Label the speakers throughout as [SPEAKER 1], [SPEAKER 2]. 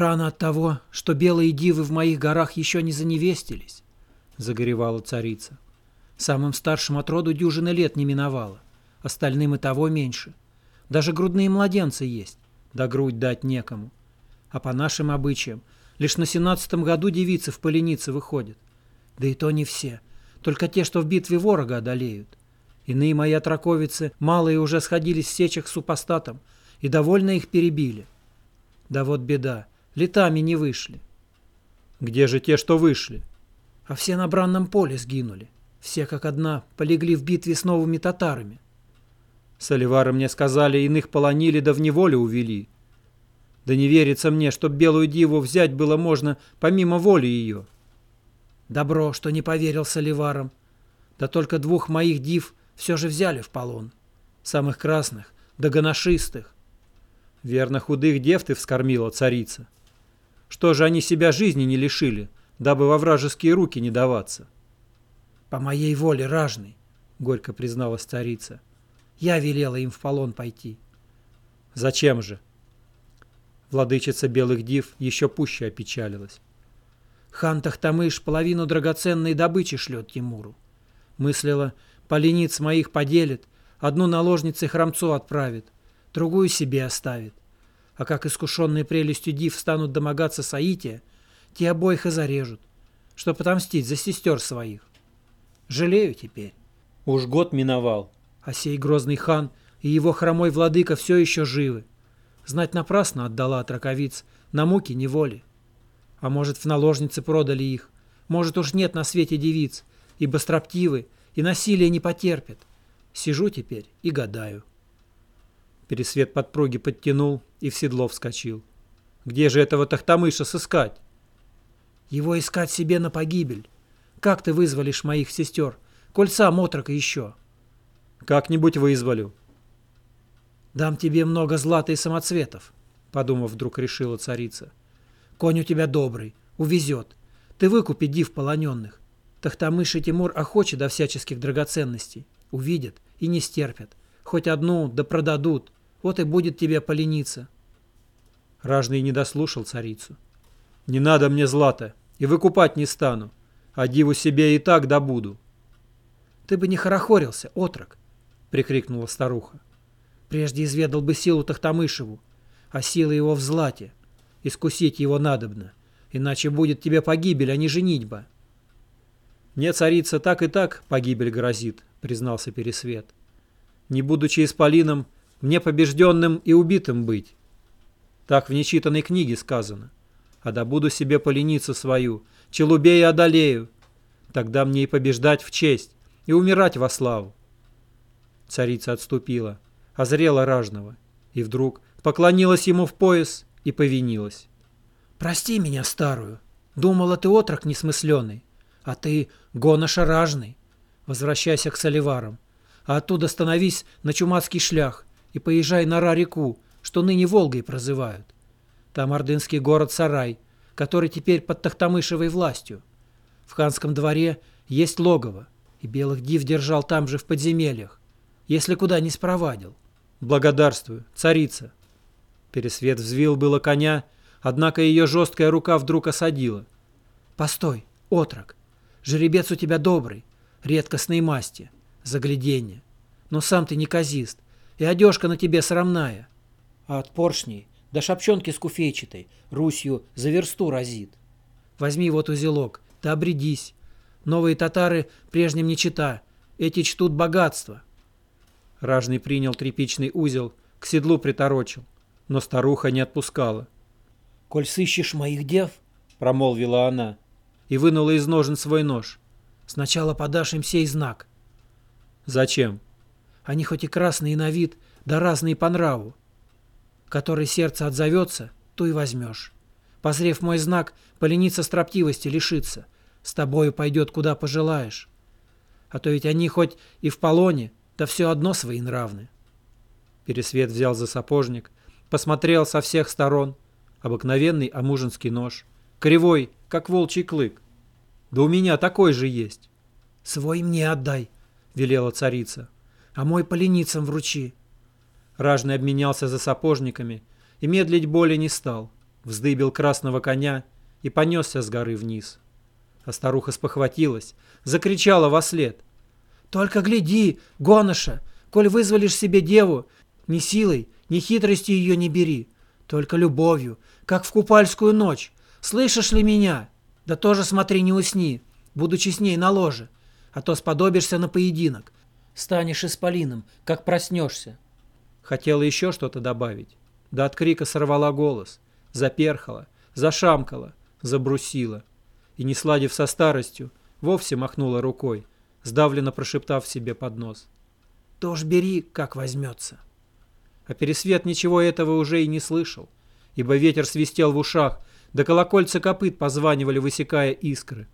[SPEAKER 1] Рано от того, что белые дивы в моих горах еще не заневестились, — загоревала царица. Самым старшим от роду дюжины лет не миновало, остальным и того меньше. Даже грудные младенцы есть, да грудь дать некому. А по нашим обычаям, лишь на семнадцатом году девицы в поленице выходят. Да и то не все, только те, что в битве ворога одолеют. Иные мои отраковицы, малые уже сходились в сечах с супостатом, и довольно их перебили. Да вот беда, летами не вышли.
[SPEAKER 2] Где же те, что вышли?
[SPEAKER 1] А все на бранном поле сгинули. Все как одна полегли в битве с новыми татарами.
[SPEAKER 2] Соливары мне сказали, иных полонили да в неволю увели. Да не верится мне, чтоб белую диву взять было можно помимо воли ее.
[SPEAKER 1] Добро, что не поверил Соливарам. Да только двух моих див все же взяли в полон. Самых красных, да гоношистых.
[SPEAKER 2] Верно, худых дев ты вскормила, царица. Что же они себя жизни не лишили, дабы во вражеские руки не даваться?
[SPEAKER 1] По моей воле, ражный, горько призналась царица. Я велела им в полон пойти.
[SPEAKER 2] Зачем же? Владычица белых див еще пуще опечалилась.
[SPEAKER 1] Хан Тахтамыш половину драгоценной добычи шлет Тимуру. Мыслила, полениц моих поделит, одну наложнице храмцу отправит, другую себе оставит а как искушенные прелестью див станут домогаться Саития, те обоих и зарежут, чтоб отомстить за сестер своих. Жалею теперь.
[SPEAKER 2] Уж год миновал.
[SPEAKER 1] А сей грозный хан и его хромой владыка все еще живы. Знать напрасно отдала от раковиц, на муки неволи. А может, в наложницы продали их, может, уж нет на свете девиц, ибо строптивы и насилие не потерпят. Сижу теперь и гадаю.
[SPEAKER 2] Пересвет подпруги подтянул и в седло вскочил. «Где же этого Тахтамыша сыскать?»
[SPEAKER 1] «Его искать себе на погибель. Как ты вызволишь моих сестер? Кольца, мотрока еще».
[SPEAKER 2] «Как-нибудь вызволю».
[SPEAKER 1] «Дам тебе много злата и самоцветов», — подумав, вдруг решила царица. «Конь у тебя добрый, увезет. Ты выкупи див полоненных. Тахтамыш и Тимур охочи до всяческих драгоценностей. Увидят и не стерпят. Хоть одну, да продадут. Вот и будет тебе полениться.
[SPEAKER 2] Ражный не дослушал царицу. Не надо мне злата, и выкупать не стану, а диву себе и так добуду.
[SPEAKER 1] Ты бы не хорохорился, отрок, прикрикнула старуха. Прежде изведал бы силу Тахтамышеву, а сила его в злате. Искусить его надобно, иначе будет тебе погибель, а не женитьба.
[SPEAKER 2] Мне, царица, так и так погибель грозит, признался Пересвет. Не будучи исполином, мне побежденным и убитым быть. Так в нечитанной книге сказано. А добуду себе поленицу свою, челубея одолею. Тогда мне и побеждать в честь, и умирать во славу. Царица отступила, озрела ражного, и вдруг поклонилась ему в пояс и повинилась.
[SPEAKER 1] «Прости меня, старую. Думала, ты отрок несмысленный, а ты гоноша ражный. Возвращайся к соливарам, а оттуда становись на Чумацкий шлях и поезжай на Ра-реку, что ныне Волгой прозывают. Там ордынский город Сарай, который теперь под Тахтамышевой властью. В ханском дворе есть логово, и белых див держал там же в подземельях, если куда не спровадил.
[SPEAKER 2] Благодарствую, царица. Пересвет взвил было коня, однако ее жесткая рука вдруг осадила.
[SPEAKER 1] Постой, отрок, жеребец у тебя добрый, редкостной масти, загляденье. Но сам ты не казист, и одежка на тебе срамная. А от поршней до шапчонки скуфейчатой Русью за версту разит. Возьми вот узелок, да обрядись. Новые татары прежним не чита, эти чтут богатство.
[SPEAKER 2] Ражный принял тряпичный узел, к седлу приторочил, но старуха не отпускала.
[SPEAKER 1] «Коль сыщешь моих дев», —
[SPEAKER 2] промолвила она, и вынула из ножен свой нож.
[SPEAKER 1] «Сначала подашь им сей знак».
[SPEAKER 2] «Зачем?»
[SPEAKER 1] Они хоть и красные на вид, да разные по нраву. Который сердце отзовется, то и возьмешь. Позрев мой знак, полениться строптивости лишится. С тобою пойдет, куда пожелаешь. А то ведь они хоть и в полоне, да все одно свои нравны.
[SPEAKER 2] Пересвет взял за сапожник, посмотрел со всех сторон. Обыкновенный амужинский нож. Кривой, как волчий клык. Да у меня такой же есть.
[SPEAKER 1] «Свой мне отдай», — велела царица а мой поленицам вручи.
[SPEAKER 2] Ражный обменялся за сапожниками и медлить более не стал. вздыбил красного коня и понесся с горы вниз. А старуха спохватилась, закричала во след.
[SPEAKER 1] «Только гляди, гоноша, коль вызволишь себе деву, ни силой, ни хитростью ее не бери, только любовью, как в купальскую ночь. Слышишь ли меня? Да тоже смотри, не усни, будучи с ней на ложе, а то сподобишься на поединок. Станешь исполином, как проснешься».
[SPEAKER 2] Хотела еще что-то добавить, да от крика сорвала голос, заперхала, зашамкала, забрусила и, не сладив со старостью, вовсе махнула рукой, сдавленно прошептав себе под нос.
[SPEAKER 1] «То ж бери, как возьмется».
[SPEAKER 2] А Пересвет ничего этого уже и не слышал, ибо ветер свистел в ушах, да колокольца копыт позванивали, высекая искры.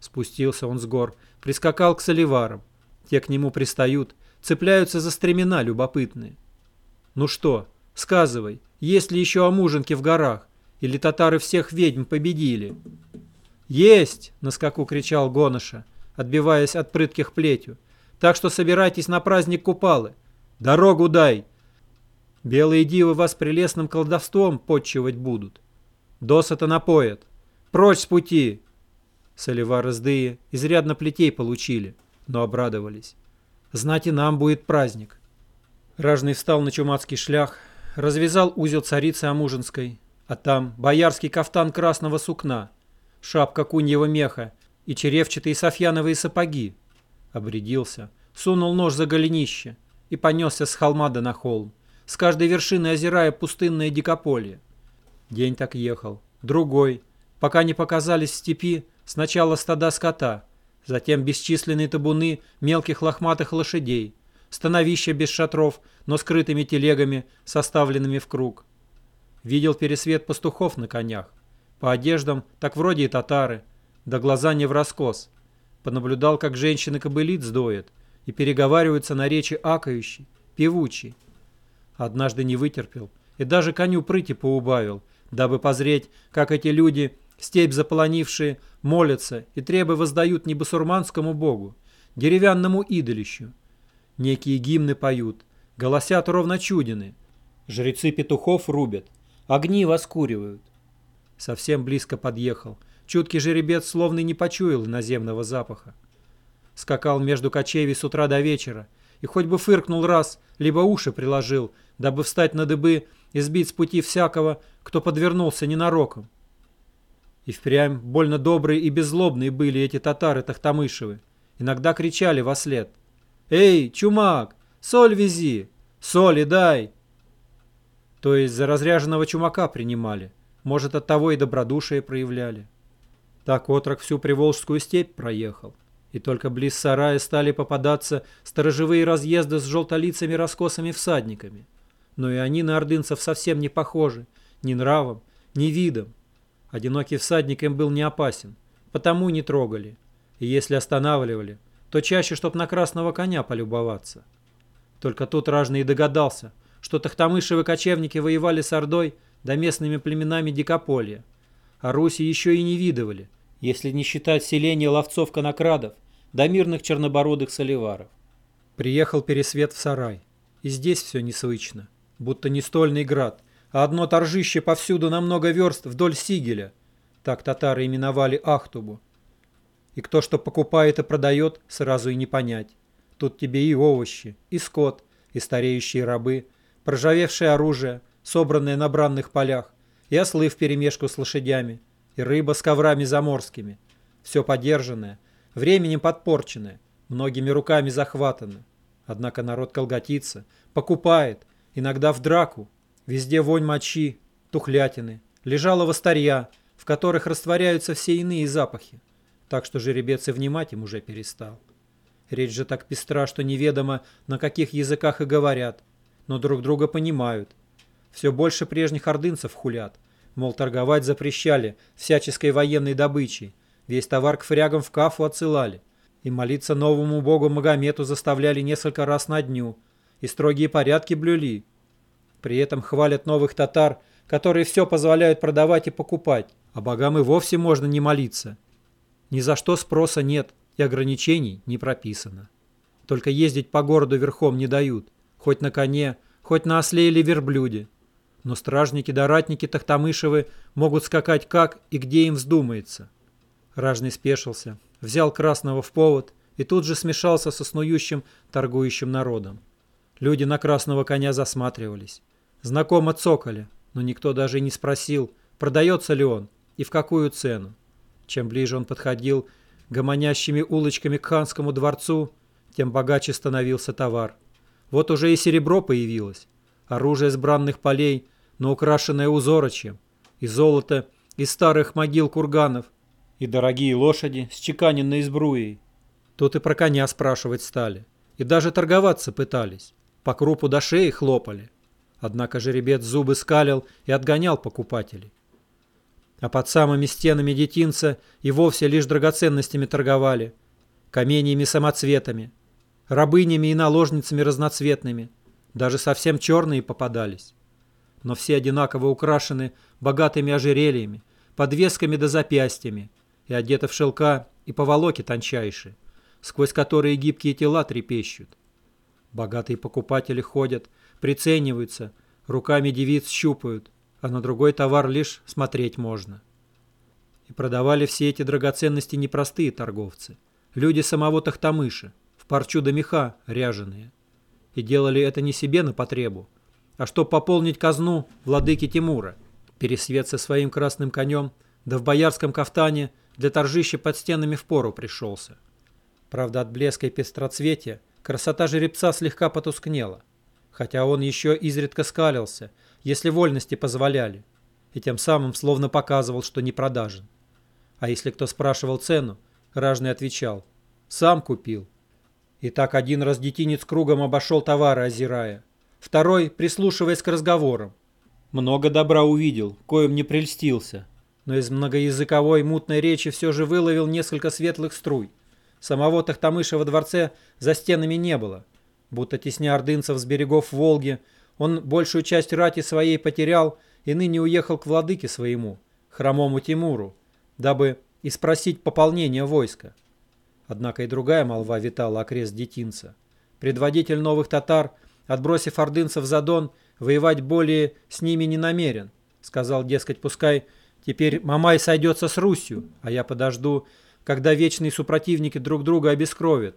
[SPEAKER 2] Спустился он с гор, прискакал к соливарам. Те к нему пристают, цепляются за стремена любопытные. «Ну что, сказывай, есть ли еще омуженки в горах? Или татары всех ведьм победили?» «Есть!» — на скаку кричал Гоноша, отбиваясь от прытких плетью. «Так что собирайтесь на праздник Купалы. Дорогу дай!» Белые дивы вас прелестным колдовством подчивать будут. Досыта напоят. Прочь с пути!» Соливары сдые изрядно плетей получили, но обрадовались. «Знать и нам будет праздник». Ражный встал на чумацкий шлях, развязал узел царицы Амужинской, а там боярский кафтан красного сукна — шапка куньего меха и черевчатые софьяновые сапоги. Обрядился, сунул нож за голенище и понесся с холма до на холм, с каждой вершины озирая пустынное дикополье. День так ехал, другой, пока не показались в степи сначала стада скота, затем бесчисленные табуны мелких лохматых лошадей, становища без шатров, но скрытыми телегами, составленными в круг. Видел пересвет пастухов на конях, по одеждам так вроде и татары, да глаза не в раскос. Понаблюдал, как женщины кобылиц доят и переговариваются на речи акающей, певучей. Однажды не вытерпел и даже коню прыти поубавил, дабы позреть, как эти люди, степь заполонившие, молятся и требы воздают не басурманскому богу, деревянному идолищу. Некие гимны поют, голосят ровно чудины. Жрецы петухов рубят, огни воскуривают. Совсем близко подъехал. Чуткий жеребец словно не почуял наземного запаха. Скакал между кочевий с утра до вечера, и хоть бы фыркнул раз, либо уши приложил, дабы встать на дыбы и сбить с пути всякого, кто подвернулся ненароком. И впрямь больно добрые и беззлобные были эти татары Тахтамышевы. Иногда кричали во след. «Эй, чумак, соль вези! Соли дай!» То есть за разряженного чумака принимали – может, от того и добродушие проявляли. Так отрок всю Приволжскую степь проехал. И только близ сарая стали попадаться сторожевые разъезды с желтолицами раскосыми всадниками. Но и они на ордынцев совсем не похожи, ни нравом, ни видом. Одинокий всадник им был не опасен, потому не трогали. И если останавливали, то чаще, чтоб на красного коня полюбоваться. Только тут ражный догадался, что тахтамышевы кочевники воевали с Ордой да местными племенами Дикополья. А Руси еще и не видывали, если не считать селения ловцов-конокрадов да мирных чернобородых соливаров. Приехал Пересвет в сарай, и здесь все несвычно, будто не стольный град, одно торжище повсюду на много верст вдоль Сигеля. Так татары именовали Ахтубу. И кто что покупает и продает, сразу и не понять. Тут тебе и овощи, и скот, и стареющие рабы, проржавевшее оружие – собранные на бранных полях, и ослы вперемешку с лошадями, и рыба с коврами заморскими. Все подержанное, временем подпорченное, многими руками захватано. Однако народ колготится, покупает, иногда в драку. Везде вонь мочи, тухлятины, лежалого старья, в которых растворяются все иные запахи. Так что жеребец и внимать им уже перестал. Речь же так пестра, что неведомо, на каких языках и говорят, но друг друга понимают – все больше прежних ордынцев хулят. Мол, торговать запрещали всяческой военной добычей. Весь товар к фрягам в Кафу отсылали. И молиться новому богу Магомету заставляли несколько раз на дню. И строгие порядки блюли. При этом хвалят новых татар, которые все позволяют продавать и покупать. А богам и вовсе можно не молиться. Ни за что спроса нет и ограничений не прописано. Только ездить по городу верхом не дают. Хоть на коне, хоть на осле или верблюде. но стражники да ратники Тахтамышевы могут скакать как и где им вздумается. Ражный спешился, взял красного в повод и тут же смешался со снующим, торгующим народом. Люди на красного коня засматривались. Знакомо цокали, но никто даже не спросил, продается ли он и в какую цену. Чем ближе он подходил гомонящими улочками к ханскому дворцу, тем богаче становился товар. Вот уже и серебро появилось, оружие с бранных полей, но украшенное узорочьем, и золото из старых могил курганов, и дорогие лошади с чеканенной сбруей. Тут и про коня спрашивать стали, и даже торговаться пытались, по крупу до шеи хлопали. Однако жеребец зубы скалил и отгонял покупателей. А под самыми стенами детинца и вовсе лишь драгоценностями торговали, каменьями-самоцветами, рабынями и наложницами разноцветными, даже совсем черные попадались. Но все одинаково украшены богатыми ожерельями, подвесками да запястьями, и одеты в шелка и поволоки тончайшие, сквозь которые гибкие тела трепещут. Богатые покупатели ходят, прицениваются, руками девиц щупают, а на другой товар лишь смотреть можно. И продавали все эти драгоценности непростые торговцы, люди самого Тахтамыша, в парчу да меха ряженые. И делали это не себе на потребу, а чтоб пополнить казну владыки Тимура. Пересвет со своим красным конем, да в боярском кафтане для торжища под стенами впору пришелся. Правда, от блеска и пестроцветия красота жеребца слегка потускнела, хотя он еще изредка скалился, если вольности позволяли, и тем самым словно показывал, что не продажен. А если кто спрашивал цену, ражный отвечал «сам купил». И так один раз детинец кругом обошел товары, озирая. Второй, прислушиваясь к разговорам. Много добра увидел, коим не прельстился, но из многоязыковой мутной речи все же выловил несколько светлых струй. Самого Тахтамыша во дворце за стенами не было. Будто тесня ордынцев с берегов Волги, он большую часть рати своей потерял и ныне уехал к владыке своему, хромому Тимуру, дабы и спросить пополнение войска. Однако и другая молва витала окрест детинца. Предводитель новых татар, отбросив ордынцев за Дон, воевать более с ними не намерен. Сказал, дескать, пускай Теперь Мамай сойдется с Русью, а я подожду, когда вечные супротивники друг друга обескровят.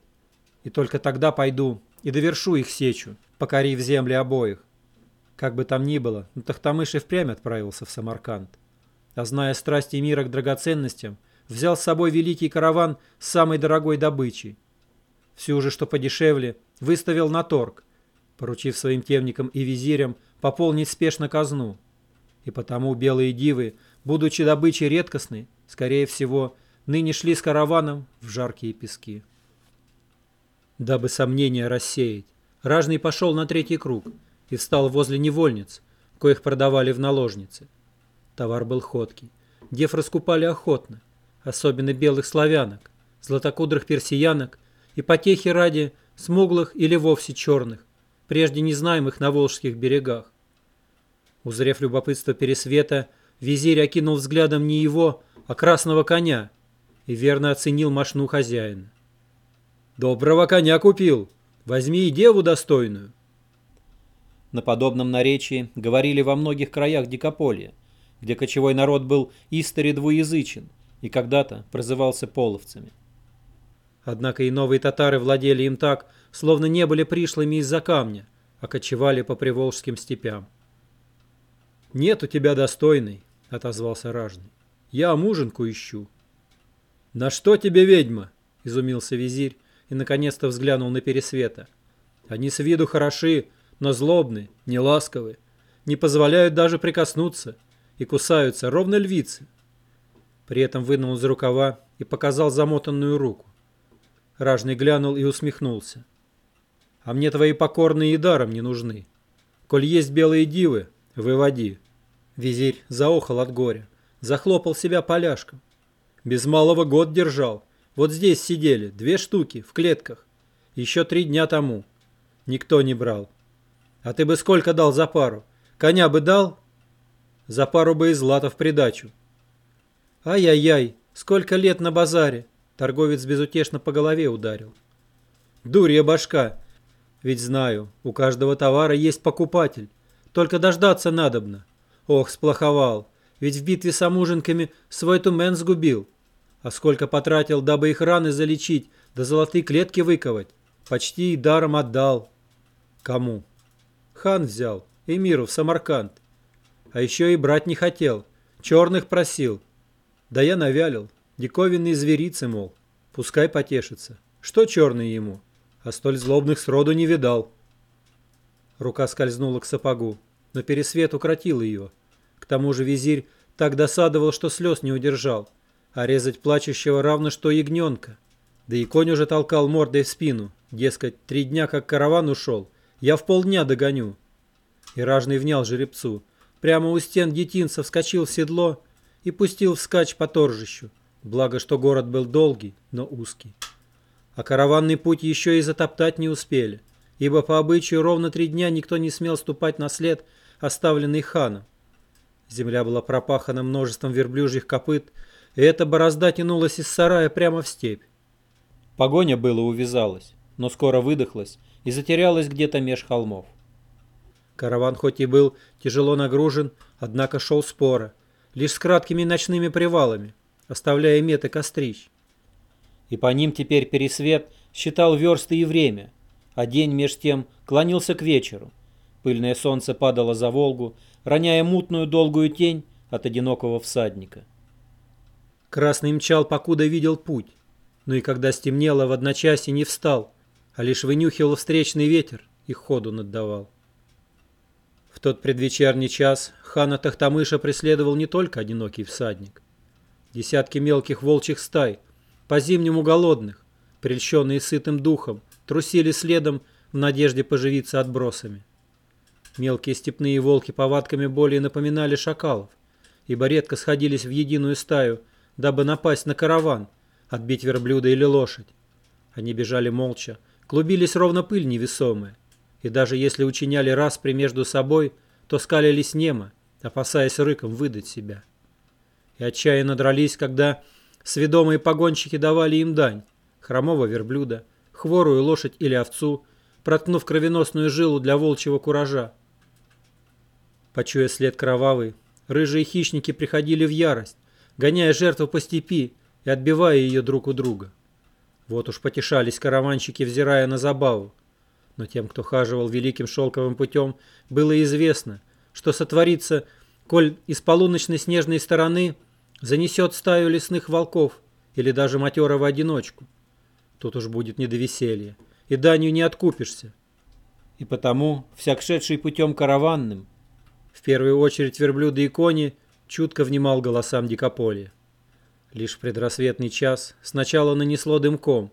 [SPEAKER 2] И только тогда пойду и довершу их сечу, покорив земли обоих. Как бы там ни было, но Тахтамыш и впрямь отправился в Самарканд. А зная страсти мира к драгоценностям, взял с собой великий караван с самой дорогой добычей. Всю же, что подешевле, выставил на торг, поручив своим темникам и визирям пополнить спешно казну. И потому белые дивы будучи добычей редкостной, скорее всего, ныне шли с караваном в жаркие пески. Дабы сомнения рассеять, Ражный пошел на третий круг и встал возле невольниц, коих продавали в наложнице. Товар был ходкий. Дев раскупали охотно, особенно белых славянок, златокудрых персиянок и потехи ради смуглых или вовсе черных, прежде незнаемых на Волжских берегах. Узрев любопытство Пересвета, Визирь окинул взглядом не его, а красного коня и верно оценил мошну хозяина. «Доброго коня купил! Возьми и деву достойную!» На подобном наречии говорили во многих краях Дикополья, где кочевой народ был истори двуязычен и когда-то прозывался половцами. Однако и новые татары владели им так, словно не были пришлыми из-за камня, а кочевали по приволжским степям. «Нет у тебя достойной», — отозвался ражный. «Я муженку ищу». «На что тебе, ведьма?» — изумился визирь и наконец-то взглянул на Пересвета. «Они с виду хороши, но злобны, неласковы, не позволяют даже прикоснуться и кусаются, ровно львицы». При этом вынул из рукава и показал замотанную руку. Ражный глянул и усмехнулся. «А мне твои покорные и даром не нужны. Коль есть белые дивы, Выводи. Визирь заохал от горя. Захлопал себя поляшком. Без малого год держал. Вот здесь сидели, две штуки, в клетках. Еще три дня тому. Никто не брал. А ты бы сколько дал за пару? Коня бы дал? За пару бы и злата в придачу. Ай-яй-яй, сколько лет на базаре. Торговец безутешно по голове ударил. Дурья башка. Ведь знаю, у каждого товара есть покупатель. только дождаться надобно. Ох, сплоховал, ведь в битве с амуженками свой тумен сгубил. А сколько потратил, дабы их раны залечить, да золотые клетки выковать. Почти и даром отдал. Кому? Хан взял, эмиру в Самарканд. А еще и брать не хотел, черных просил. Да я навялил, диковинные зверицы, мол, пускай потешится. Что черный ему? А столь злобных сроду не видал. Рука скользнула к сапогу, но пересвет укротил ее. К тому же визирь так досадовал, что слез не удержал, а резать плачущего равно что ягненка. Да и конь уже толкал мордой в спину, дескать, три дня как караван ушел, я в полдня догоню. И ражный внял жеребцу, прямо у стен детинца вскочил в седло и пустил вскачь по торжищу, благо что город был долгий, но узкий. А караванный путь еще и затоптать не успели, ибо по обычаю ровно три дня никто не смел ступать на след, оставленный ханом. Земля была пропахана множеством верблюжьих копыт, и эта борозда тянулась из сарая прямо в степь. Погоня было увязалась, но скоро выдохлась и затерялась где-то меж холмов. Караван хоть и был тяжело нагружен, однако шел споро, лишь с краткими ночными привалами, оставляя меты кострищ. И по ним теперь Пересвет считал версты и время, а день меж тем клонился к вечеру. Пыльное солнце падало за Волгу, роняя мутную долгую тень от одинокого всадника. Красный мчал, покуда видел путь, но и когда стемнело, в одночасье не встал, а лишь вынюхивал встречный ветер и ходу наддавал. В тот предвечерний час хана Тахтамыша преследовал не только одинокий всадник. Десятки мелких волчьих стай, по-зимнему голодных, прельщенные сытым духом, трусили следом в надежде поживиться отбросами. Мелкие степные волки повадками более напоминали шакалов, ибо редко сходились в единую стаю, дабы напасть на караван, отбить верблюда или лошадь. Они бежали молча, клубились ровно пыль невесомая, и даже если учиняли распри между собой, то скалились немо, опасаясь рыком выдать себя. И отчаянно дрались, когда сведомые погонщики давали им дань, хромого верблюда, хворую лошадь или овцу, проткнув кровеносную жилу для волчьего куража. Почуя след кровавый, рыжие хищники приходили в ярость, гоняя жертву по степи и отбивая ее друг у друга. Вот уж потешались караванщики, взирая на забаву. Но тем, кто хаживал великим шелковым путем, было известно, что сотворится, коль из полуночной снежной стороны занесет стаю лесных волков или даже матерого одиночку. Тут уж будет не до веселья, и данью не откупишься. И потому всяк шедший путем караванным, в первую очередь верблюды и кони, чутко внимал голосам дикополя. Лишь в предрассветный час сначала нанесло дымком,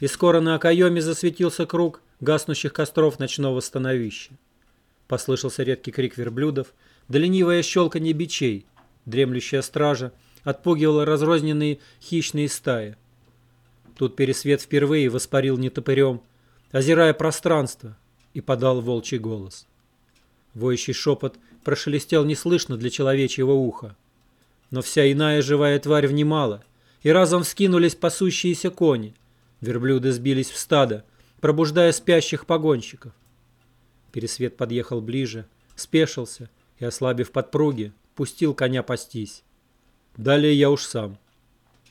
[SPEAKER 2] и скоро на окоеме засветился круг гаснущих костров ночного становища. Послышался редкий крик верблюдов, да ленивое щелканье бичей, дремлющая стража отпугивала разрозненные хищные стаи. Тут Пересвет впервые воспарил нетопырем, озирая пространство, и подал волчий голос. Воющий шепот прошелестел неслышно для человечьего уха. Но вся иная живая тварь внимала, и разом вскинулись пасущиеся кони. Верблюды сбились в стадо, пробуждая спящих погонщиков. Пересвет подъехал ближе, спешился и, ослабив подпруги, пустил коня пастись. Далее я уж сам.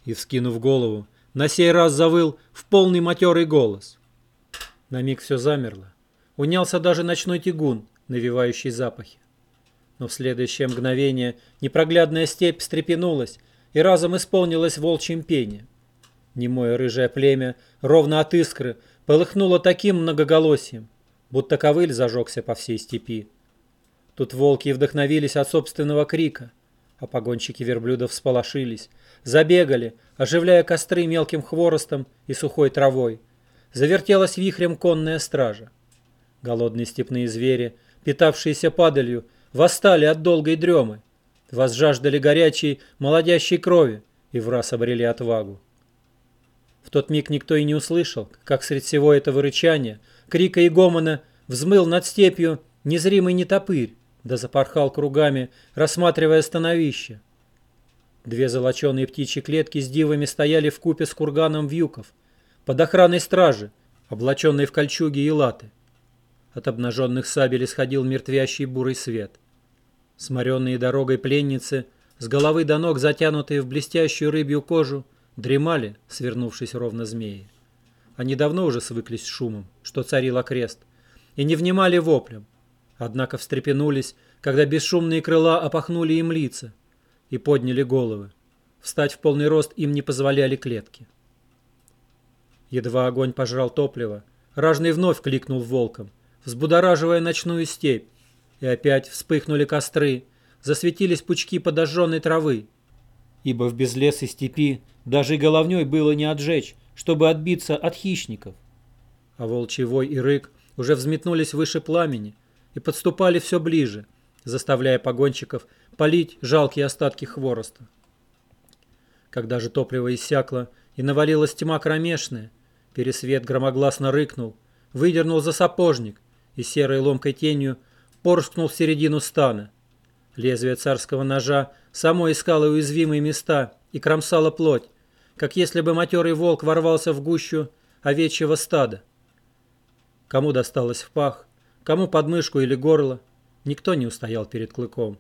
[SPEAKER 2] И, вскинув голову, на сей раз завыл в полный матерый голос. На миг все замерло. Унялся даже ночной тягун, навевающий запахи но в следующее мгновение непроглядная степь встрепенулась и разом исполнилась волчьим пение. Немое рыжее племя, ровно от искры, полыхнуло таким многоголосием, будто ковыль зажегся по всей степи. Тут волки вдохновились от собственного крика, а погонщики верблюдов всполошились, забегали, оживляя костры мелким хворостом и сухой травой. Завертелась вихрем конная стража. Голодные степные звери, питавшиеся падалью, восстали от долгой дремы, возжаждали горячей, молодящей крови и враз обрели отвагу. В тот миг никто и не услышал, как средь всего этого рычания, крика и гомона взмыл над степью незримый нетопырь, да запорхал кругами, рассматривая становище. Две золоченые птичьи клетки с дивами стояли в купе с курганом вьюков, под охраной стражи, облаченной в кольчуги и латы. От обнаженных сабель исходил мертвящий бурый свет. Сморенные дорогой пленницы, с головы до ног затянутые в блестящую рыбью кожу, дремали, свернувшись ровно змеи. Они давно уже свыклись с шумом, что царил окрест, и не внимали воплям, однако встрепенулись, когда бесшумные крыла опахнули им лица и подняли головы. Встать в полный рост им не позволяли клетки. Едва огонь пожрал топливо, ражный вновь кликнул волком, взбудораживая ночную степь, и опять вспыхнули костры, засветились пучки подожженной травы, ибо в безлесой степи даже и головней было не отжечь, чтобы отбиться от хищников. А волчий вой и рык уже взметнулись выше пламени и подступали все ближе, заставляя погонщиков полить жалкие остатки хвороста. Когда же топливо иссякло и навалилась тьма кромешная, Пересвет громогласно рыкнул, выдернул за сапожник и серой ломкой тенью порскнул в середину стана. Лезвие царского ножа само искало уязвимые места и кромсало плоть, как если бы матерый волк ворвался в гущу овечьего стада. Кому досталось в пах, кому подмышку или горло, никто не устоял перед клыком.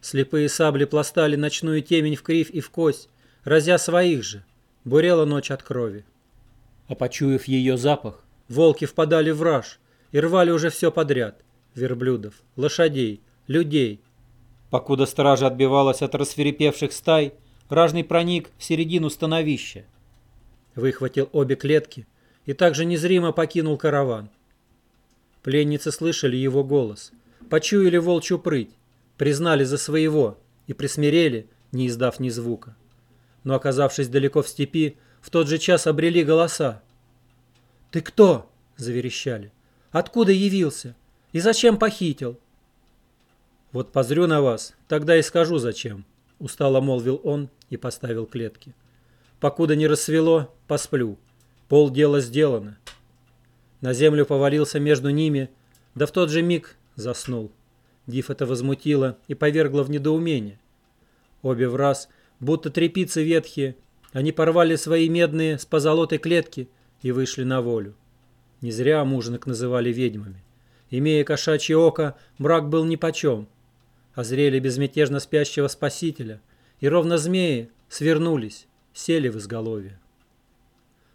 [SPEAKER 2] Слепые сабли пластали ночную темень в кривь и в кость, разя своих же, бурела ночь от крови. А почуяв ее запах, волки впадали в раж и рвали уже все подряд – верблюдов, лошадей, людей. Покуда стража отбивалась от рассверепевших стай, ражный проник в середину становища. Выхватил обе клетки и также незримо покинул караван. Пленницы слышали его голос, почуяли волчью прыть, признали за своего и присмирели, не издав ни звука. Но, оказавшись далеко в степи, в тот же час обрели голоса. «Ты кто?» – заверещали. «Откуда явился? И зачем похитил?» «Вот позрю на вас, тогда и скажу зачем», – устало молвил он и поставил клетки. «Покуда не рассвело, посплю. Пол дела сделано». На землю повалился между ними, да в тот же миг заснул. Див это возмутило и повергло в недоумение. Обе в раз, будто трепицы ветхие, они порвали свои медные с позолотой клетки и вышли на волю. Не зря муженок называли ведьмами. Имея кошачье око, мрак был нипочем. Озрели безмятежно спящего спасителя, и ровно змеи свернулись, сели в изголовье.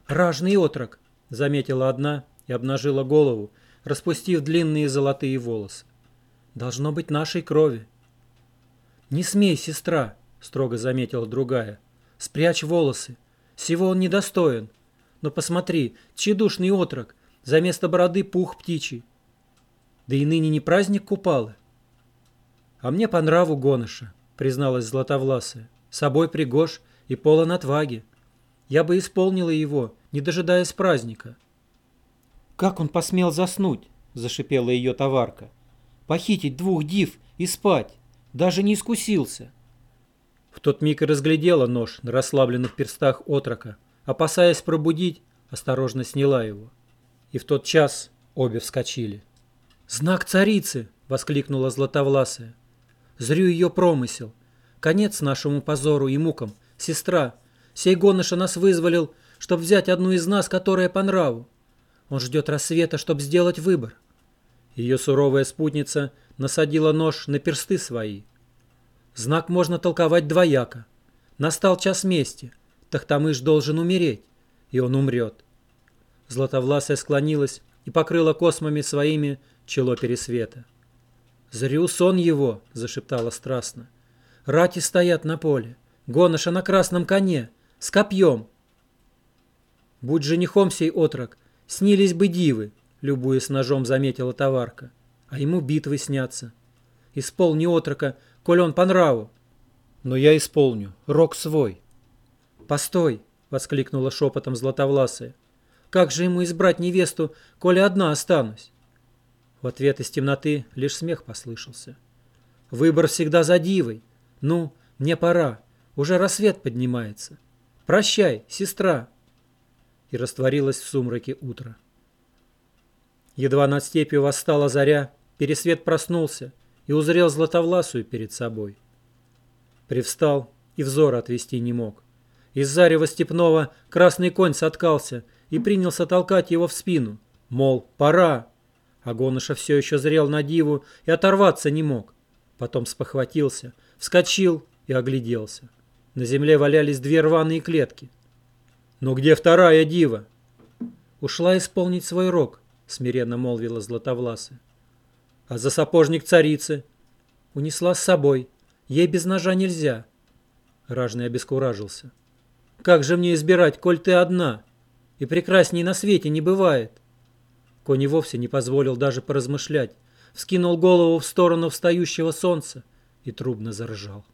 [SPEAKER 2] «Ражный отрок!» — заметила одна и обнажила голову, распустив длинные золотые волосы. «Должно быть нашей крови». «Не смей, сестра!» — строго заметила другая — Спрячь волосы. Всего он недостоин. Но посмотри, тщедушный отрок, за место бороды пух птичий. Да и ныне не праздник Купалы. А мне по нраву гоноша, призналась Златовласая. Собой пригож и полон отваги. Я бы исполнила его, не дожидаясь праздника. Как он посмел заснуть? Зашипела ее товарка. Похитить двух див и спать. Даже не искусился. В тот миг и разглядела нож на расслабленных перстах отрока. Опасаясь пробудить, осторожно сняла его. И в тот час обе вскочили. «Знак царицы!» — воскликнула Златовласая. «Зрю ее промысел. Конец нашему позору и мукам. Сестра, сей гоныша нас вызволил, чтоб взять одну из нас, которая по нраву. Он ждет рассвета, чтоб сделать выбор». Ее суровая спутница насадила нож на персты свои — Знак можно толковать двояко. Настал час мести. Тахтамыш должен умереть, и он умрет. Златовласая склонилась и покрыла космами своими чело пересвета. «Зрю сон его!» — зашептала страстно. «Рати стоят на поле, гоноша на красном коне, с копьем!» «Будь женихом сей отрок, снились бы дивы!» — любуясь ножом заметила товарка. «А ему битвы снятся. Исполни отрока, коль он по нраву. Но я исполню, рок свой. Постой, воскликнула шепотом Златовласая. Как же ему избрать невесту, коли одна останусь? В ответ из темноты лишь смех послышался. Выбор всегда за дивой. Ну, мне пора. Уже рассвет поднимается. Прощай, сестра. И растворилась в сумраке утро. Едва над степью восстала заря, Пересвет проснулся, и узрел Златовласую перед собой. Привстал и взор отвести не мог. Из зарева степного красный конь соткался и принялся толкать его в спину, мол, пора. Агоныша все еще зрел на диву и оторваться не мог. Потом спохватился, вскочил и огляделся. На земле валялись две рваные клетки. «Но где вторая дива?»
[SPEAKER 1] «Ушла исполнить свой рок», — смиренно молвила Златовласы.
[SPEAKER 2] «А за сапожник царицы?»
[SPEAKER 1] «Унесла с собой. Ей без ножа нельзя».
[SPEAKER 2] Ражный обескуражился.
[SPEAKER 1] «Как же мне избирать, коль ты одна? И прекрасней на свете не бывает».
[SPEAKER 2] Кони вовсе не позволил даже поразмышлять, вскинул голову в сторону встающего солнца и трубно заржал.